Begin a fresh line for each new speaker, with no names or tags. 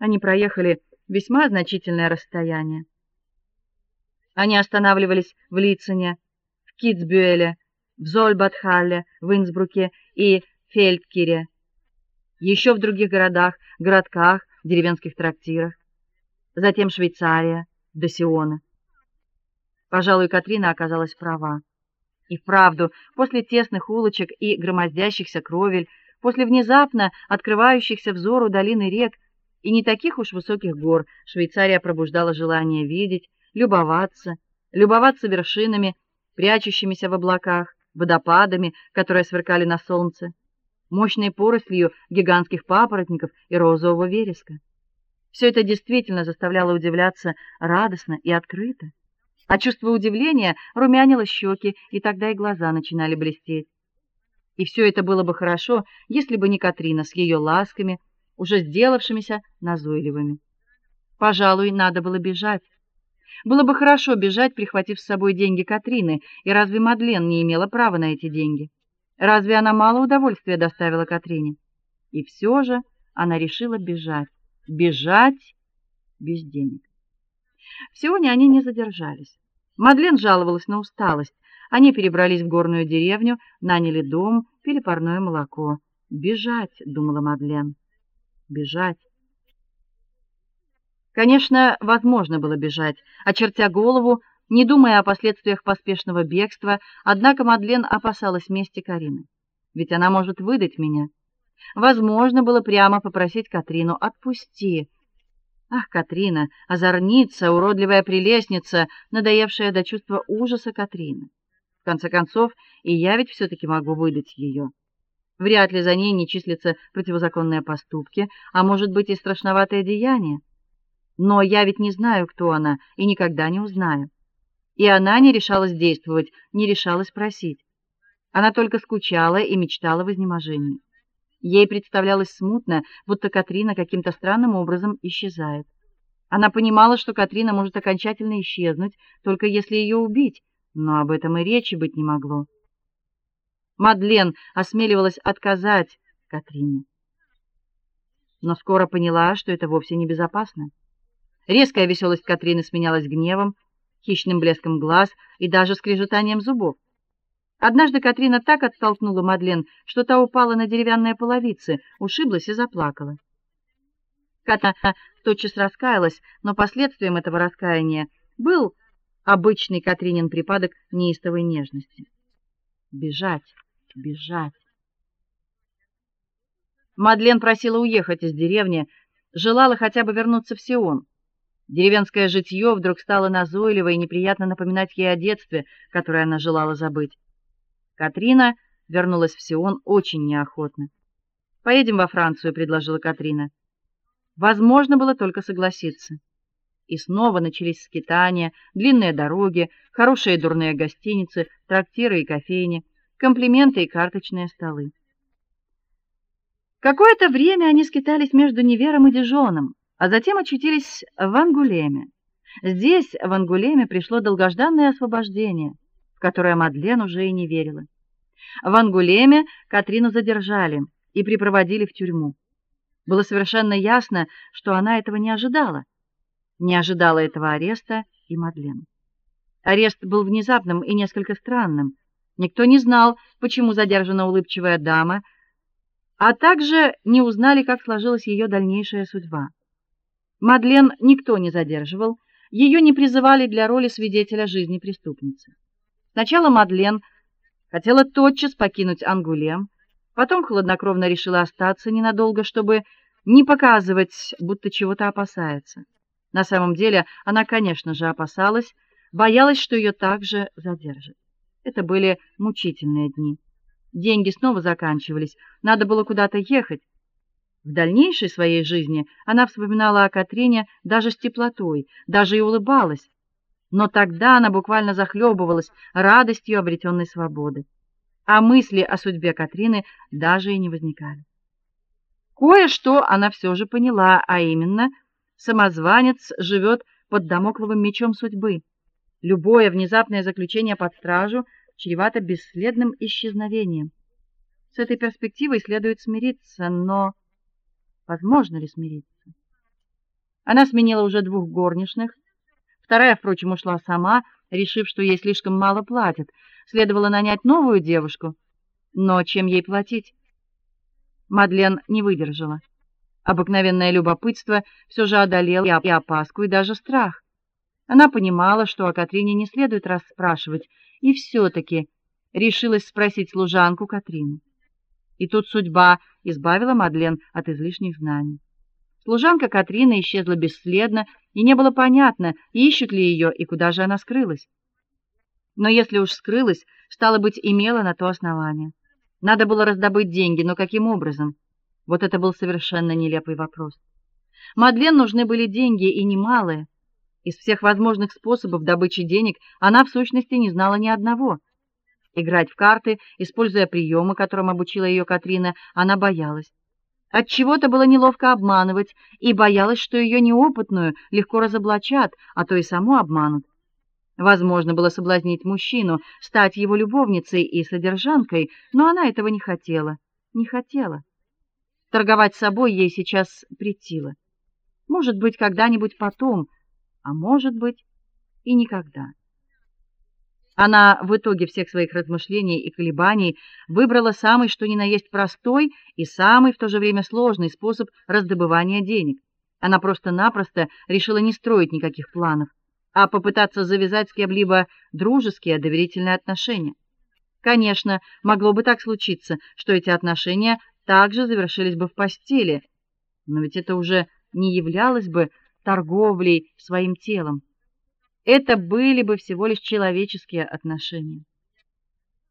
Они проехали весьма значительное расстояние. Они останавливались в Лицене, в Китсбюэле, в Зольбатхалле, в Инсбруке и Фельдкире, еще в других городах, городках, деревенских трактирах, затем Швейцария, до Сиона. Пожалуй, Катрина оказалась права. И вправду, после тесных улочек и громоздящихся кровель, после внезапно открывающихся взору долины рек и не таких уж высоких гор, Швейцария пробуждала желание видеть, любоваться, любоваться вершинами, прячущимися в облаках, водопадами, которые сверкали на солнце, мощной порослью гигантских папоротников и розового вереска. Все это действительно заставляло удивляться радостно и открыто. А чувство удивления румянило щеки, и тогда и глаза начинали блестеть. И все это было бы хорошо, если бы не Катрина с ее ласками, уже сделавшимися назойливыми. Пожалуй, надо было бежать. Было бы хорошо бежать, прихватив с собой деньги Катрины, и разве Мадлен не имела права на эти деньги? Разве она мало удовольствия доставила Катрине? И все же она решила бежать. Бежать без денег. Сионе они не задержались. Мадлен жаловалась на усталость. Они перебрались в горную деревню, наняли дом, пили парное молоко. Бежать, думала Мадлен. Бежать. Конечно, возможно было бежать, очертя голову, не думая о последствиях поспешного бегства, однако Мадлен опасалась мести Карины. Ведь она может выдать меня. Возможно было прямо попросить Катрину: "Отпусти". Ах, Катрина, озорница, уродливая прелестница, надоевшая до чувства ужаса Катрины. В конце концов, и я ведь все таки могу выдать ее. Вряд ли за ней не числятся противозаконные поступки, а может быть и страшноватое деяние. Но я ведь не знаю, кто она, и никогда не узнаю. И она не решалась действовать, не решалась просить. Она только скучала и мечтала в изнеможении. Ей представлялось смутно, будто Катрина каким-то странным образом исчезает. Она понимала, что Катрина может окончательно исчезнуть, только если ее убить, но об этом и речи быть не могло. Мадлен осмеливалась отказать Катрине, но скоро поняла, что это вовсе не безопасно. Резкая веселость Катрины сменялась гневом, хищным блеском глаз и даже скрежетанием зубов. Однажды Катрина так оттолкнула Мадлен, что та упала на деревянные половицы, ушиблась и заплакала. Ката тотчас раскаялась, но последствием этого раскаяния был обычный Катринин припадок неистовой нежности. Бежать, бежать. Мадлен просила уехать из деревни, желала хотя бы вернуться в Сион. Деревенское житье вдруг стало назойливо и неприятно напоминать ей о детстве, которое она желала забыть. Катрина вернулась в Сион очень неохотно. Поедем во Францию, предложила Катрина. Возможно было только согласиться. И снова начались скитания, длинные дороги, хорошие и дурные гостиницы, трактиры и кофейни, комплименты и карточные столы. Какое-то время они скитались между Невером и Дижоном а затем очутились в Ангулеме. Здесь, в Ангулеме, пришло долгожданное освобождение, в которое Мадлен уже и не верила. В Ангулеме Катрину задержали и припроводили в тюрьму. Было совершенно ясно, что она этого не ожидала. Не ожидала этого ареста и Мадлен. Арест был внезапным и несколько странным. Никто не знал, почему задержана улыбчивая дама, а также не узнали, как сложилась ее дальнейшая судьба. Мадлен никто не задерживал, ее не призывали для роли свидетеля жизни преступницы. Сначала Мадлен хотела тотчас покинуть Ангулем, потом хладнокровно решила остаться ненадолго, чтобы не показывать, будто чего-то опасается. На самом деле, она, конечно же, опасалась, боялась, что ее также задержат. Это были мучительные дни. Деньги снова заканчивались, надо было куда-то ехать. В дальнейшей своей жизни она вспоминала о Катрине даже с теплотой, даже и улыбалась. Но тогда она буквально захлебывалась радостью обретенной свободы. А мысли о судьбе Катрины даже и не возникали. Кое-что она все же поняла, а именно, самозванец живет под дамокловым мечом судьбы. Любое внезапное заключение под стражу чревато бесследным исчезновением. С этой перспективой следует смириться, но Возможно ли смириться? Она сменила уже двух горничных. Вторая, впрочем, ушла сама, решив, что ей слишком мало платят. Следовало нанять новую девушку. Но чем ей платить? Мадлен не выдержала. Обыкновенное любопытство все же одолело и опаску, и даже страх. Она понимала, что о Катрине не следует расспрашивать, и все таки решилась спросить служанку Катрину. И тут судьба избавила Мадлен от излишних знаний. Служанка Катрина исчезла бесследно, и не было понятно, ищут ли ее и куда же она скрылась. Но если уж скрылась, стало быть, имела на то основание. Надо было раздобыть деньги, но каким образом? Вот это был совершенно нелепый вопрос. Мадлен нужны были деньги и немалые. Из всех возможных способов добычи денег она в сущности не знала ни одного. Играть в карты, используя приемы, которым обучила ее Катрина, она боялась. От чего-то было неловко обманывать и боялась, что ее неопытную легко разоблачат, а то и саму обманут. Возможно было соблазнить мужчину, стать его любовницей и содержанкой, но она этого не хотела. Не хотела. Торговать собой ей сейчас претило. Может быть, когда-нибудь потом, а может быть, и никогда. Она в итоге всех своих размышлений и колебаний выбрала самый что ни на есть простой и самый в то же время сложный способ раздобывания денег. Она просто-напросто решила не строить никаких планов, а попытаться завязать с кем-либо дружеские, доверительные отношения. Конечно, могло бы так случиться, что эти отношения также завершились бы в постели, но ведь это уже не являлось бы торговлей своим телом. Это были бы всего лишь человеческие отношения.